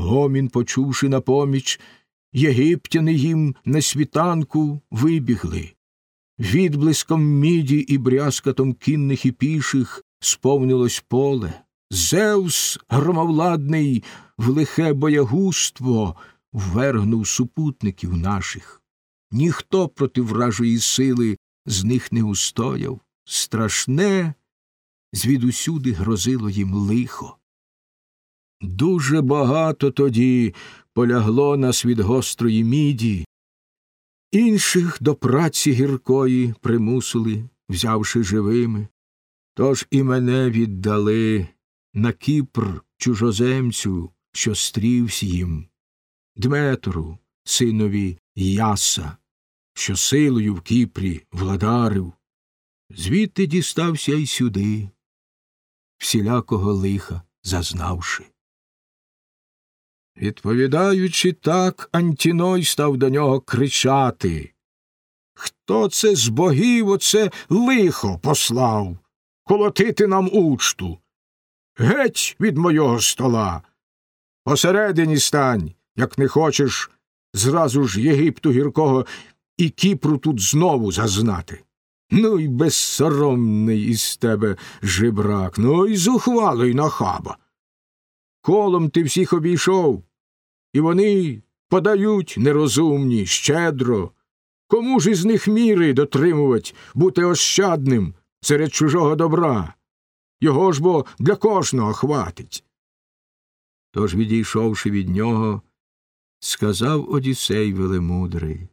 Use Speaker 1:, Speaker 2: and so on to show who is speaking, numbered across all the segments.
Speaker 1: Гомін, почувши на поміч, єгиптяни їм на світанку вибігли. Відблиском міді і брязкатом кінних і піших сповнилось поле. Зевс, громовладний, в лихе боягуство ввергнув супутників наших. Ніхто проти вражої сили з них не устояв. Страшне звідусюди грозило їм лихо. Дуже багато тоді полягло нас від гострої міді, інших до праці гіркої примусили, взявши живими. Тож і мене віддали на Кіпр чужоземцю, що стрівсь їм, Дметру, синові Яса, що силою в Кіпрі владарив, звідти дістався й сюди, всілякого лиха зазнавши. Відповідаючи так, Антіной став до нього кричати. Хто це з богів оце лихо послав? Колотити нам учту. Геть від мого стола. Посередині стань, як не хочеш, зразу ж Єгипту гіркого і Кіпру тут знову зазнати. Ну й безсоромний із тебе жебрак, ну й зухвалий нахаба. Колом ти всіх обійшов, і вони подають нерозумні, щедро. Кому ж із них міри дотримувать, бути ощадним серед чужого добра? Його ж бо для кожного хватить. Тож, відійшовши від нього, сказав Одіссей велемудрий.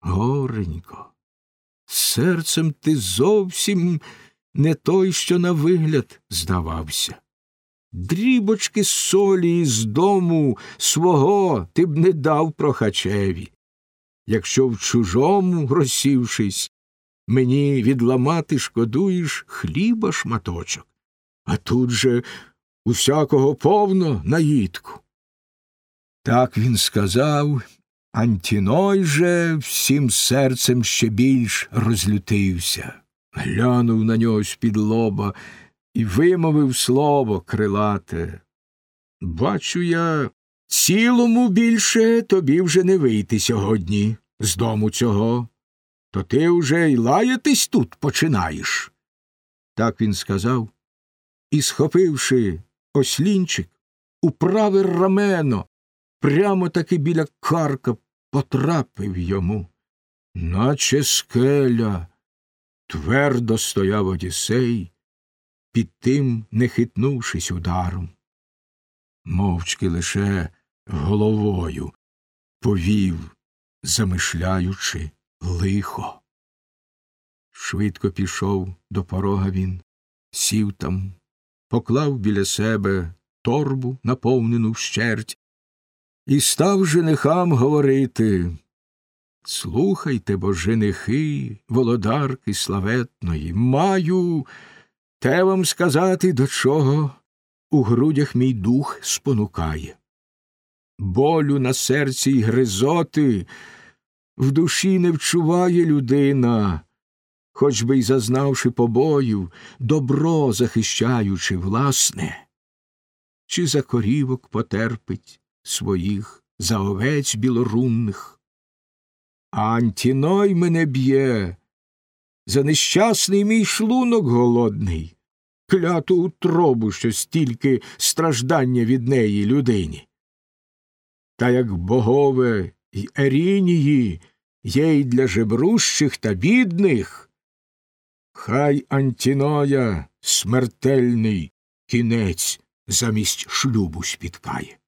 Speaker 1: Горенько, серцем ти зовсім не той, що на вигляд здавався. Дрібочки солі з дому свого ти б не дав прохачеві. Якщо в чужому, розсівшись, мені відламати шкодуєш хліба шматочок, а тут же усякого повно наїдку. Так він сказав, Антіной же всім серцем ще більш розлютився, глянув на нього з-під лоба і вимовив слово крилате. Бачу я, цілому більше тобі вже не вийти сьогодні з дому цього, то ти вже й лаятись тут починаєш. Так він сказав, і, схопивши ослінчик, у праве рамено, прямо таки біля карка потрапив йому, наче скеля, твердо стояв Одіссей, під тим не хитнувшись ударом. Мовчки лише головою повів, замишляючи лихо. Швидко пішов до порога він, сів там, поклав біля себе торбу, наповнену вщерть, і став женихам говорити Слухайте, бо женихи, володарки славетної, маю те вам сказати, до чого у грудях мій дух спонукає. Болю на серці й гризоти в душі не вчуває людина, хоч би й зазнавши побоїв, добро захищаючи власне, чи за корівок потерпить своїх за овець білорунних. Антіной мене б'є, за нещасний мій шлунок голодний, кляту утробу, що стільки страждання від неї людині. Та як богове й ерінії є й для жебрущих та бідних, хай Антіноя смертельний кінець замість шлюбу спіткає.